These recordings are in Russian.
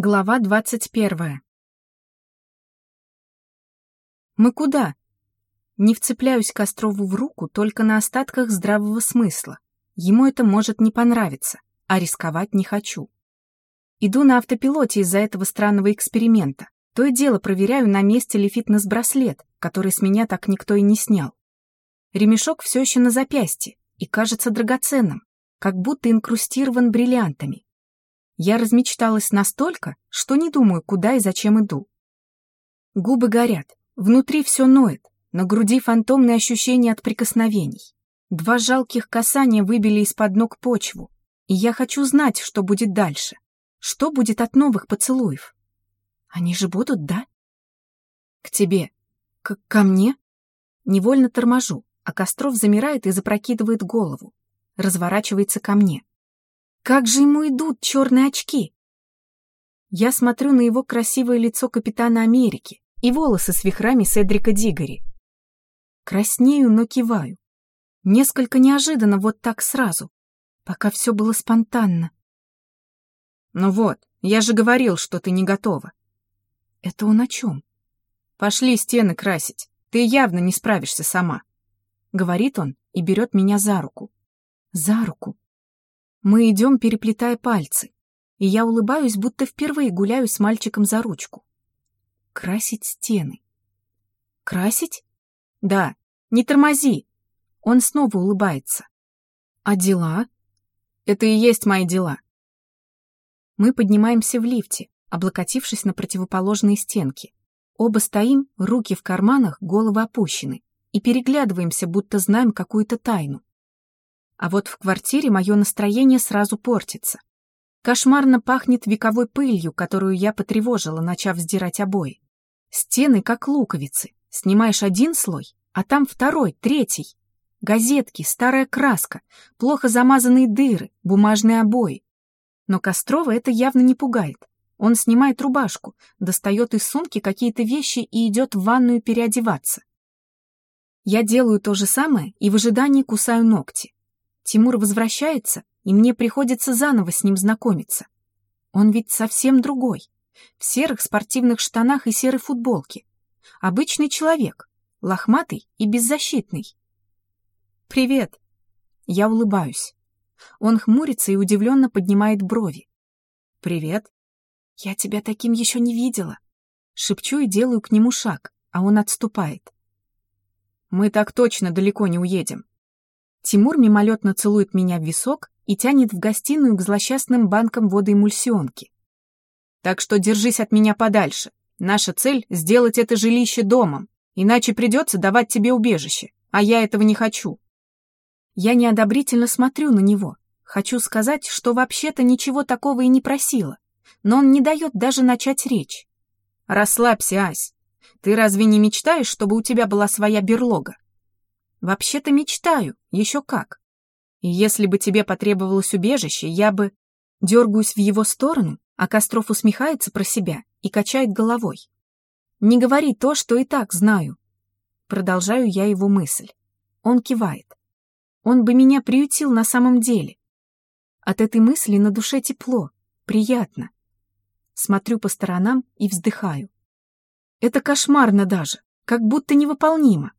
Глава двадцать первая. Мы куда? Не вцепляюсь Кострову в руку только на остатках здравого смысла. Ему это может не понравиться, а рисковать не хочу. Иду на автопилоте из-за этого странного эксперимента. То и дело проверяю, на месте ли фитнес-браслет, который с меня так никто и не снял. Ремешок все еще на запястье и кажется драгоценным, как будто инкрустирован бриллиантами. Я размечталась настолько, что не думаю, куда и зачем иду. Губы горят, внутри все ноет, на груди фантомные ощущения от прикосновений. Два жалких касания выбили из-под ног почву, и я хочу знать, что будет дальше. Что будет от новых поцелуев? Они же будут, да? К тебе. К ко мне? Невольно торможу, а Костров замирает и запрокидывает голову. Разворачивается ко мне. Как же ему идут черные очки? Я смотрю на его красивое лицо капитана Америки и волосы с вихрами Седрика Дигори. Краснею, но киваю. Несколько неожиданно вот так сразу, пока все было спонтанно. Ну вот, я же говорил, что ты не готова. Это он о чем? Пошли стены красить, ты явно не справишься сама. Говорит он и берет меня за руку. За руку. Мы идем, переплетая пальцы, и я улыбаюсь, будто впервые гуляю с мальчиком за ручку. Красить стены. Красить? Да, не тормози. Он снова улыбается. А дела? Это и есть мои дела. Мы поднимаемся в лифте, облокотившись на противоположные стенки. Оба стоим, руки в карманах, головы опущены, и переглядываемся, будто знаем какую-то тайну. А вот в квартире мое настроение сразу портится. Кошмарно пахнет вековой пылью, которую я потревожила, начав сдирать обои. Стены как луковицы. Снимаешь один слой, а там второй, третий. Газетки, старая краска, плохо замазанные дыры, бумажные обои. Но Кострова это явно не пугает. Он снимает рубашку, достает из сумки какие-то вещи и идет в ванную переодеваться. Я делаю то же самое и в ожидании кусаю ногти. Тимур возвращается, и мне приходится заново с ним знакомиться. Он ведь совсем другой. В серых спортивных штанах и серой футболке. Обычный человек, лохматый и беззащитный. «Привет!» Я улыбаюсь. Он хмурится и удивленно поднимает брови. «Привет!» «Я тебя таким еще не видела!» Шепчу и делаю к нему шаг, а он отступает. «Мы так точно далеко не уедем. Тимур мимолетно целует меня в висок и тянет в гостиную к злосчастным банкам водоэмульсионки. «Так что держись от меня подальше. Наша цель — сделать это жилище домом, иначе придется давать тебе убежище, а я этого не хочу». Я неодобрительно смотрю на него. Хочу сказать, что вообще-то ничего такого и не просила, но он не дает даже начать речь. «Расслабься, Ась. Ты разве не мечтаешь, чтобы у тебя была своя берлога? Вообще-то мечтаю, еще как. И если бы тебе потребовалось убежище, я бы... Дергаюсь в его сторону, а Костров усмехается про себя и качает головой. Не говори то, что и так знаю. Продолжаю я его мысль. Он кивает. Он бы меня приютил на самом деле. От этой мысли на душе тепло, приятно. Смотрю по сторонам и вздыхаю. Это кошмарно даже, как будто невыполнимо.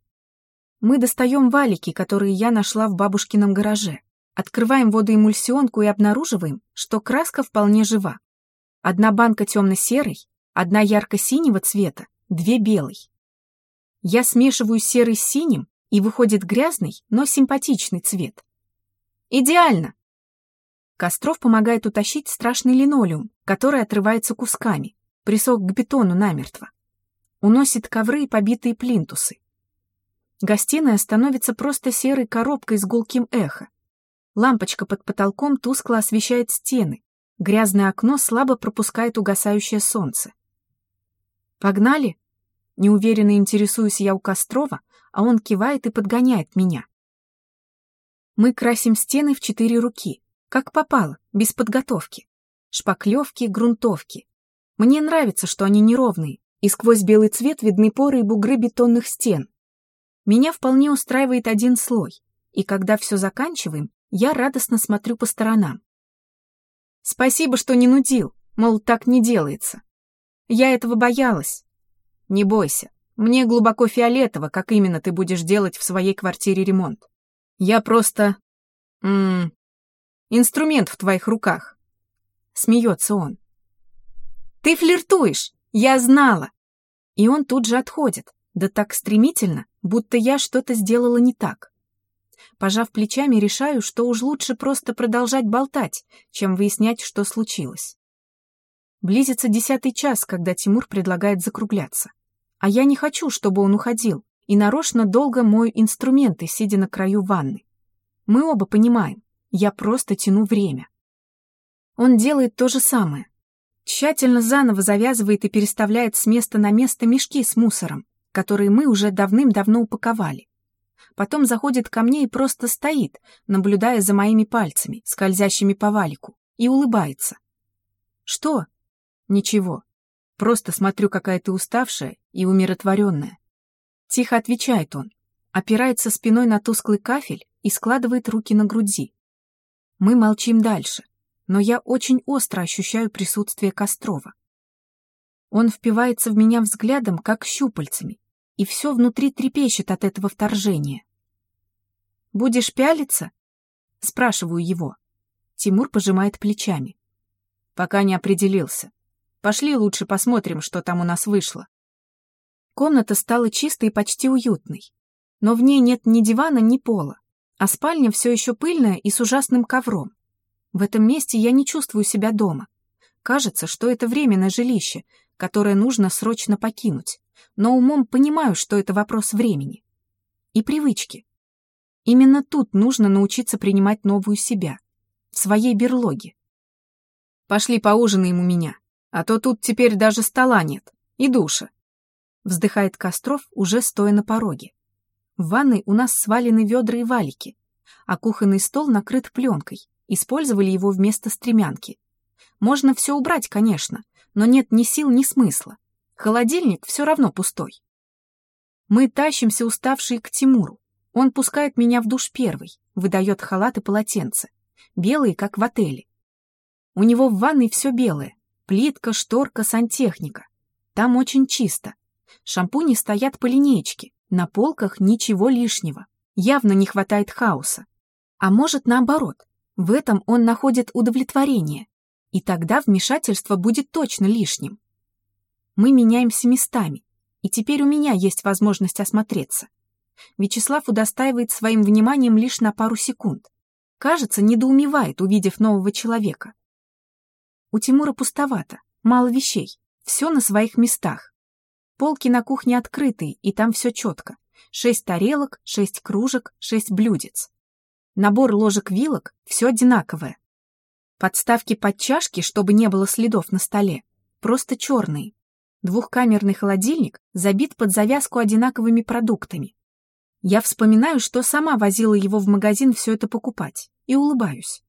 Мы достаем валики, которые я нашла в бабушкином гараже. Открываем водоэмульсионку и обнаруживаем, что краска вполне жива. Одна банка темно-серой, одна ярко-синего цвета, две белой. Я смешиваю серый с синим, и выходит грязный, но симпатичный цвет. Идеально! Костров помогает утащить страшный линолеум, который отрывается кусками, присох к бетону намертво. Уносит ковры и побитые плинтусы. Гостиная становится просто серой коробкой с гулким эхо. Лампочка под потолком тускло освещает стены. Грязное окно слабо пропускает угасающее солнце. «Погнали?» Неуверенно интересуюсь я у Кострова, а он кивает и подгоняет меня. Мы красим стены в четыре руки, как попало, без подготовки. Шпаклевки, грунтовки. Мне нравится, что они неровные, и сквозь белый цвет видны поры и бугры бетонных стен. Меня вполне устраивает один слой, и когда все заканчиваем, я радостно смотрю по сторонам. «Спасибо, что не нудил. Мол, так не делается. Я этого боялась. Не бойся, мне глубоко фиолетово, как именно ты будешь делать в своей квартире ремонт. Я просто... М инструмент в твоих руках. Смеется он. Ты флиртуешь, я знала. И он тут же отходит, да так стремительно, будто я что-то сделала не так. Пожав плечами, решаю, что уж лучше просто продолжать болтать, чем выяснять, что случилось. Близится десятый час, когда Тимур предлагает закругляться. А я не хочу, чтобы он уходил, и нарочно долго мою инструменты, сидя на краю ванны. Мы оба понимаем, я просто тяну время. Он делает то же самое. Тщательно заново завязывает и переставляет с места на место мешки с мусором, которые мы уже давным-давно упаковали. Потом заходит ко мне и просто стоит, наблюдая за моими пальцами, скользящими по валику, и улыбается. «Что?» «Ничего. Просто смотрю, какая ты уставшая и умиротворенная». Тихо отвечает он, опирается спиной на тусклый кафель и складывает руки на груди. Мы молчим дальше, но я очень остро ощущаю присутствие Кострова. Он впивается в меня взглядом, как щупальцами, и все внутри трепещет от этого вторжения. «Будешь пялиться?» — спрашиваю его. Тимур пожимает плечами. «Пока не определился. Пошли лучше посмотрим, что там у нас вышло». Комната стала чистой и почти уютной, но в ней нет ни дивана, ни пола, а спальня все еще пыльная и с ужасным ковром. В этом месте я не чувствую себя дома. Кажется, что это временное жилище, которое нужно срочно покинуть но умом понимаю, что это вопрос времени. И привычки. Именно тут нужно научиться принимать новую себя, в своей берлоге. Пошли поужинаем у меня, а то тут теперь даже стола нет и душа. Вздыхает Костров, уже стоя на пороге. В ванной у нас свалены ведра и валики, а кухонный стол накрыт пленкой, использовали его вместо стремянки. Можно все убрать, конечно, но нет ни сил, ни смысла. Холодильник все равно пустой. Мы тащимся, уставшие к Тимуру. Он пускает меня в душ первый, выдает халат и полотенце. Белые, как в отеле. У него в ванной все белое. Плитка, шторка, сантехника. Там очень чисто. Шампуни стоят по линеечке. На полках ничего лишнего. Явно не хватает хаоса. А может, наоборот. В этом он находит удовлетворение. И тогда вмешательство будет точно лишним. Мы меняемся местами, и теперь у меня есть возможность осмотреться. Вячеслав удостаивает своим вниманием лишь на пару секунд. Кажется, недоумевает, увидев нового человека. У Тимура пустовато, мало вещей, все на своих местах. Полки на кухне открытые, и там все четко. Шесть тарелок, шесть кружек, шесть блюдец. Набор ложек-вилок — все одинаковое. Подставки под чашки, чтобы не было следов на столе, просто черные. Двухкамерный холодильник забит под завязку одинаковыми продуктами. Я вспоминаю, что сама возила его в магазин все это покупать, и улыбаюсь.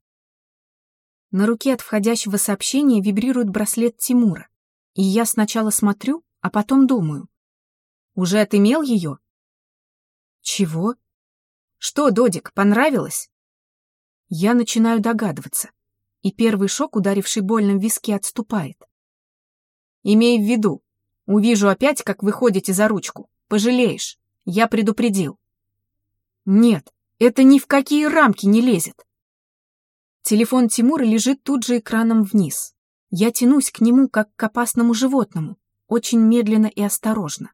На руке от входящего сообщения вибрирует браслет Тимура, и я сначала смотрю, а потом думаю. Уже отымел ее? Чего? Что, Додик, понравилось? Я начинаю догадываться, и первый шок, ударивший больно в виски, отступает. Имей в виду, увижу опять, как вы ходите за ручку. Пожалеешь. Я предупредил. Нет, это ни в какие рамки не лезет. Телефон Тимура лежит тут же экраном вниз. Я тянусь к нему, как к опасному животному, очень медленно и осторожно.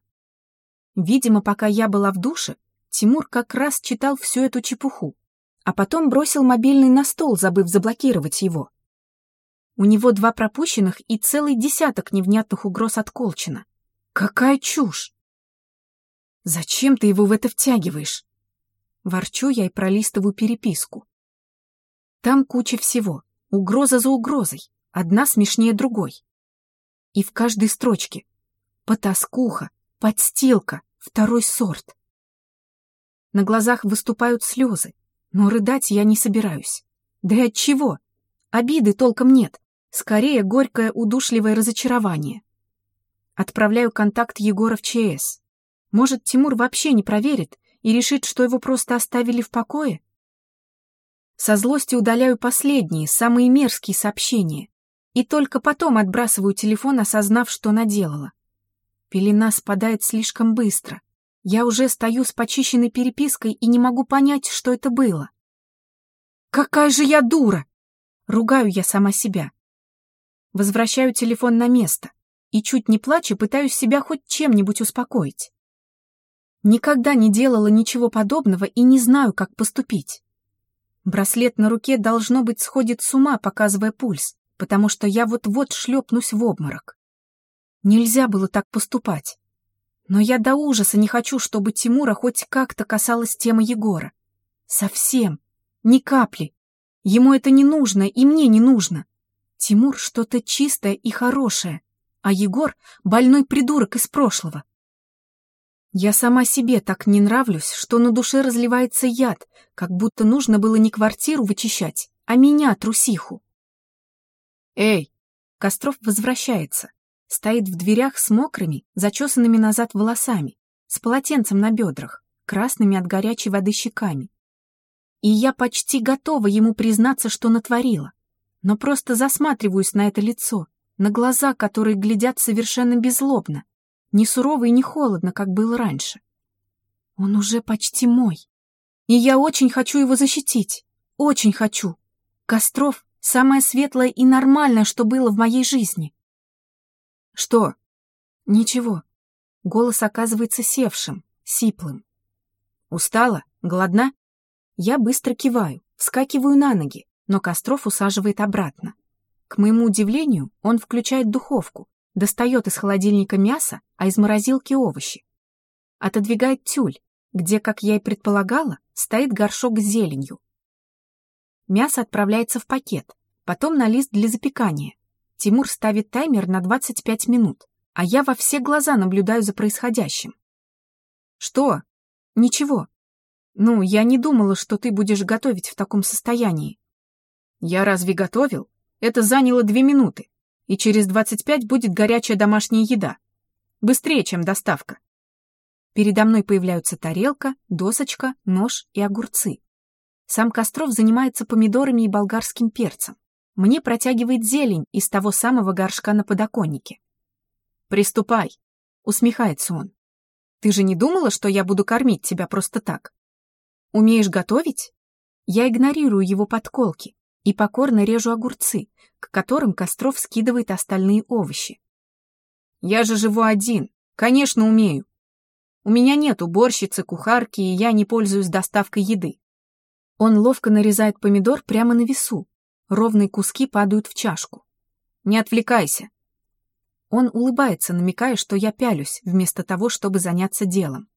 Видимо, пока я была в душе, Тимур как раз читал всю эту чепуху, а потом бросил мобильный на стол, забыв заблокировать его. У него два пропущенных и целый десяток невнятных угроз от Колчина. Какая чушь! Зачем ты его в это втягиваешь? Ворчу я и пролистываю переписку. Там куча всего, угроза за угрозой, одна смешнее другой. И в каждой строчке потаскуха, подстилка, второй сорт. На глазах выступают слезы, но рыдать я не собираюсь. Да и от чего? Обиды толком нет. Скорее, горькое удушливое разочарование. Отправляю контакт Егора в ЧС. Может, Тимур вообще не проверит и решит, что его просто оставили в покое? Со злости удаляю последние, самые мерзкие сообщения и только потом отбрасываю телефон, осознав, что наделала. Пелена спадает слишком быстро. Я уже стою с почищенной перепиской и не могу понять, что это было. «Какая же я дура!» Ругаю я сама себя. Возвращаю телефон на место и, чуть не плача, пытаюсь себя хоть чем-нибудь успокоить. Никогда не делала ничего подобного и не знаю, как поступить. Браслет на руке, должно быть, сходит с ума, показывая пульс, потому что я вот-вот шлепнусь в обморок. Нельзя было так поступать. Но я до ужаса не хочу, чтобы Тимура хоть как-то касалась темы Егора. Совсем. Ни капли. Ему это не нужно, и мне не нужно. Тимур что-то чистое и хорошее, а Егор — больной придурок из прошлого. Я сама себе так не нравлюсь, что на душе разливается яд, как будто нужно было не квартиру вычищать, а меня, трусиху. «Эй!» Костров возвращается. Стоит в дверях с мокрыми, зачесанными назад волосами, с полотенцем на бедрах, красными от горячей воды щеками. И я почти готова ему признаться, что натворила, но просто засматриваюсь на это лицо, на глаза, которые глядят совершенно беззлобно, не сурово и не холодно, как было раньше. Он уже почти мой. И я очень хочу его защитить. Очень хочу. Костров — самое светлое и нормальное, что было в моей жизни. Что? Ничего. Голос оказывается севшим, сиплым. Устала? Голодна? Я быстро киваю, вскакиваю на ноги, но Костров усаживает обратно. К моему удивлению, он включает духовку, достает из холодильника мясо, а из морозилки овощи. Отодвигает тюль, где, как я и предполагала, стоит горшок с зеленью. Мясо отправляется в пакет, потом на лист для запекания. Тимур ставит таймер на 25 минут, а я во все глаза наблюдаю за происходящим. «Что?» «Ничего. Ну, я не думала, что ты будешь готовить в таком состоянии». «Я разве готовил? Это заняло две минуты и через 25 будет горячая домашняя еда. Быстрее, чем доставка. Передо мной появляются тарелка, досочка, нож и огурцы. Сам Костров занимается помидорами и болгарским перцем. Мне протягивает зелень из того самого горшка на подоконнике. «Приступай», — усмехается он. «Ты же не думала, что я буду кормить тебя просто так? Умеешь готовить?» Я игнорирую его подколки и покорно режу огурцы, к которым Костров скидывает остальные овощи. «Я же живу один, конечно, умею. У меня нет уборщицы, кухарки, и я не пользуюсь доставкой еды». Он ловко нарезает помидор прямо на весу. Ровные куски падают в чашку. «Не отвлекайся». Он улыбается, намекая, что я пялюсь, вместо того, чтобы заняться делом.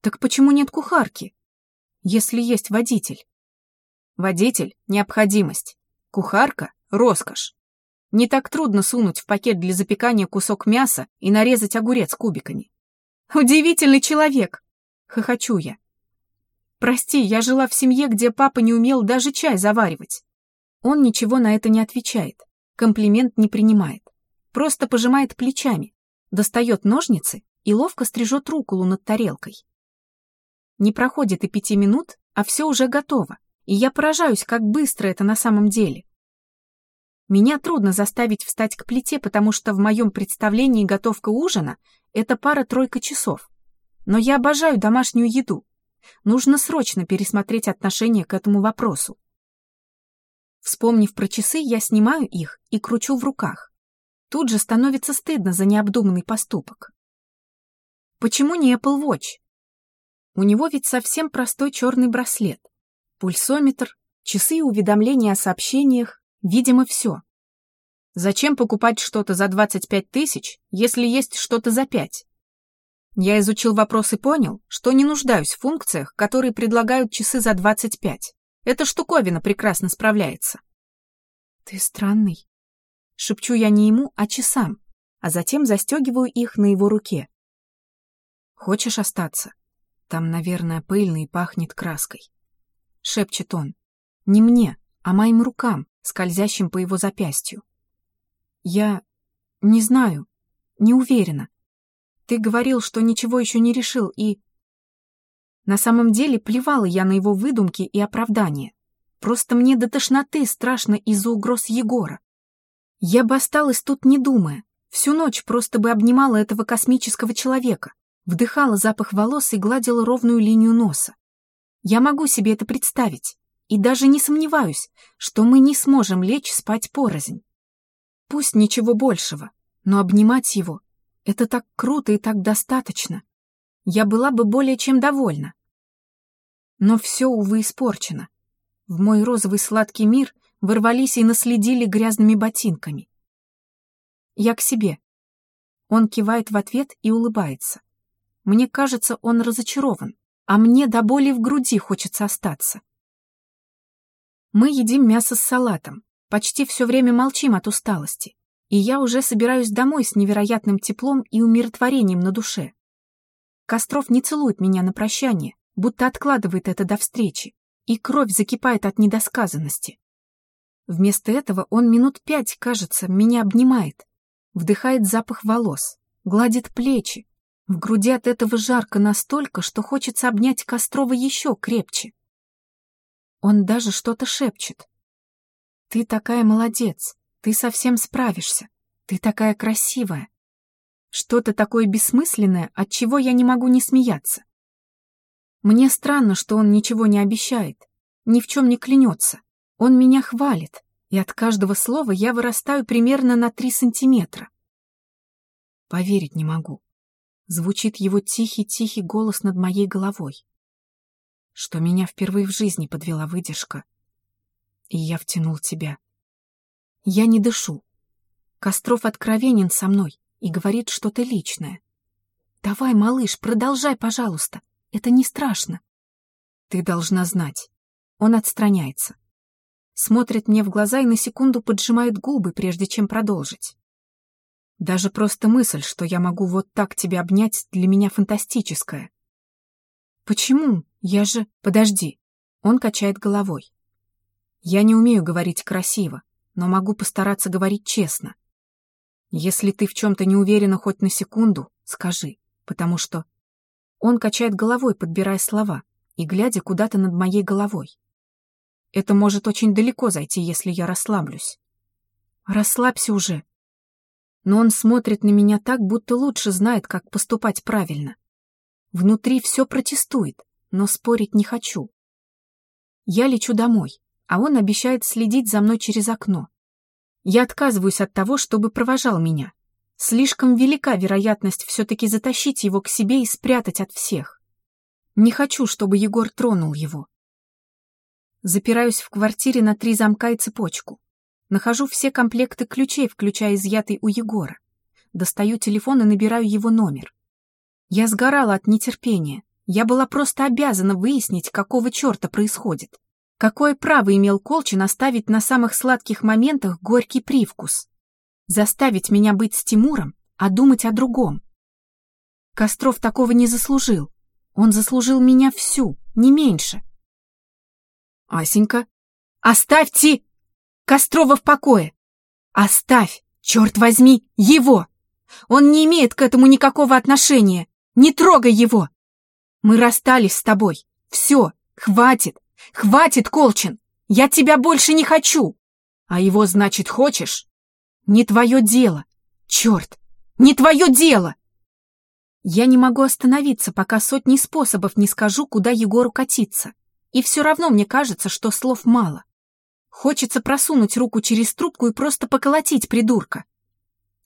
«Так почему нет кухарки, если есть водитель?» Водитель — необходимость. Кухарка — роскошь. Не так трудно сунуть в пакет для запекания кусок мяса и нарезать огурец кубиками. «Удивительный человек!» — хохочу я. «Прости, я жила в семье, где папа не умел даже чай заваривать». Он ничего на это не отвечает, комплимент не принимает. Просто пожимает плечами, достает ножницы и ловко стрижет руколу над тарелкой. Не проходит и пяти минут, а все уже готово и я поражаюсь, как быстро это на самом деле. Меня трудно заставить встать к плите, потому что в моем представлении готовка ужина — это пара-тройка часов. Но я обожаю домашнюю еду. Нужно срочно пересмотреть отношение к этому вопросу. Вспомнив про часы, я снимаю их и кручу в руках. Тут же становится стыдно за необдуманный поступок. Почему не Apple Watch? У него ведь совсем простой черный браслет пульсометр, часы и уведомления о сообщениях, видимо, все. Зачем покупать что-то за 25 тысяч, если есть что-то за 5? Я изучил вопрос и понял, что не нуждаюсь в функциях, которые предлагают часы за 25. Эта штуковина прекрасно справляется. Ты странный. Шепчу я не ему, а часам, а затем застегиваю их на его руке. Хочешь остаться? Там, наверное, пыльно и пахнет краской. — шепчет он. «Не мне, а моим рукам, скользящим по его запястью. Я не знаю, не уверена. Ты говорил, что ничего еще не решил, и... На самом деле плевала я на его выдумки и оправдания. Просто мне до тошноты страшно из-за угроз Егора. Я бы осталась тут не думая, всю ночь просто бы обнимала этого космического человека, вдыхала запах волос и гладила ровную линию носа. Я могу себе это представить, и даже не сомневаюсь, что мы не сможем лечь спать порознь. Пусть ничего большего, но обнимать его — это так круто и так достаточно. Я была бы более чем довольна. Но все, увы, испорчено. В мой розовый сладкий мир ворвались и наследили грязными ботинками. Я к себе. Он кивает в ответ и улыбается. Мне кажется, он разочарован, а мне до боли в груди хочется остаться. Мы едим мясо с салатом, почти все время молчим от усталости, и я уже собираюсь домой с невероятным теплом и умиротворением на душе. Костров не целует меня на прощание, будто откладывает это до встречи, и кровь закипает от недосказанности. Вместо этого он минут пять, кажется, меня обнимает, вдыхает запах волос, гладит плечи. В груди от этого жарко настолько, что хочется обнять Кострова еще крепче. Он даже что-то шепчет. «Ты такая молодец, ты совсем справишься, ты такая красивая». Что-то такое бессмысленное, от чего я не могу не смеяться. Мне странно, что он ничего не обещает, ни в чем не клянется. Он меня хвалит, и от каждого слова я вырастаю примерно на три сантиметра. Поверить не могу. Звучит его тихий-тихий голос над моей головой. Что меня впервые в жизни подвела выдержка. И я втянул тебя. Я не дышу. Костров откровенен со мной и говорит что-то личное. Давай, малыш, продолжай, пожалуйста. Это не страшно. Ты должна знать. Он отстраняется смотрит мне в глаза и на секунду поджимает губы, прежде чем продолжить. Даже просто мысль, что я могу вот так тебя обнять, для меня фантастическая. Почему? Я же... Подожди. Он качает головой. Я не умею говорить красиво, но могу постараться говорить честно. Если ты в чем-то не уверена хоть на секунду, скажи, потому что... Он качает головой, подбирая слова, и глядя куда-то над моей головой. Это может очень далеко зайти, если я расслаблюсь. Расслабься уже. Но он смотрит на меня так, будто лучше знает, как поступать правильно. Внутри все протестует, но спорить не хочу. Я лечу домой, а он обещает следить за мной через окно. Я отказываюсь от того, чтобы провожал меня. Слишком велика вероятность все-таки затащить его к себе и спрятать от всех. Не хочу, чтобы Егор тронул его. Запираюсь в квартире на три замка и цепочку. Нахожу все комплекты ключей, включая изъятый у Егора. Достаю телефон и набираю его номер. Я сгорала от нетерпения. Я была просто обязана выяснить, какого черта происходит. Какое право имел Колчин оставить на самых сладких моментах горький привкус? Заставить меня быть с Тимуром, а думать о другом. Костров такого не заслужил. Он заслужил меня всю, не меньше. Асенька, оставьте Кострова в покое. Оставь, черт возьми, его. Он не имеет к этому никакого отношения. Не трогай его. Мы расстались с тобой. Все, хватит, хватит, Колчин. Я тебя больше не хочу. А его, значит, хочешь? Не твое дело. Черт, не твое дело. Я не могу остановиться, пока сотни способов не скажу, куда Егору катиться. И все равно мне кажется, что слов мало. Хочется просунуть руку через трубку и просто поколотить придурка.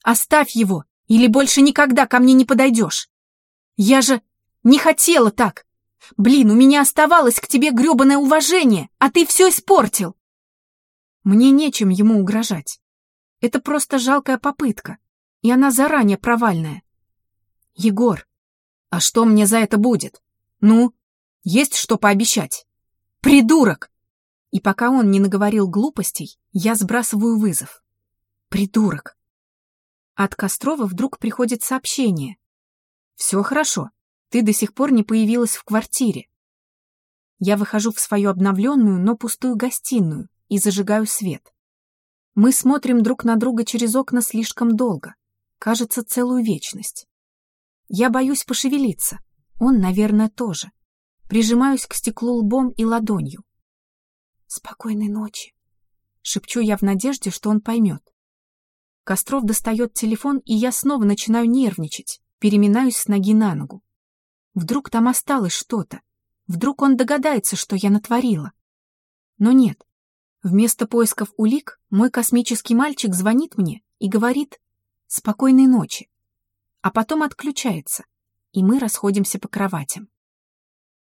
Оставь его, или больше никогда ко мне не подойдешь. Я же не хотела так. Блин, у меня оставалось к тебе гребаное уважение, а ты все испортил. Мне нечем ему угрожать. Это просто жалкая попытка, и она заранее провальная. Егор, а что мне за это будет? Ну, есть что пообещать? Придурок! И пока он не наговорил глупостей, я сбрасываю вызов. Придурок! От Кострова вдруг приходит сообщение. «Все хорошо, ты до сих пор не появилась в квартире». Я выхожу в свою обновленную, но пустую гостиную и зажигаю свет. Мы смотрим друг на друга через окна слишком долго, кажется, целую вечность. Я боюсь пошевелиться, он, наверное, тоже прижимаюсь к стеклу лбом и ладонью. «Спокойной ночи», — шепчу я в надежде, что он поймет. Костров достает телефон, и я снова начинаю нервничать, переминаюсь с ноги на ногу. Вдруг там осталось что-то. Вдруг он догадается, что я натворила. Но нет. Вместо поисков улик мой космический мальчик звонит мне и говорит «Спокойной ночи», а потом отключается, и мы расходимся по кроватям.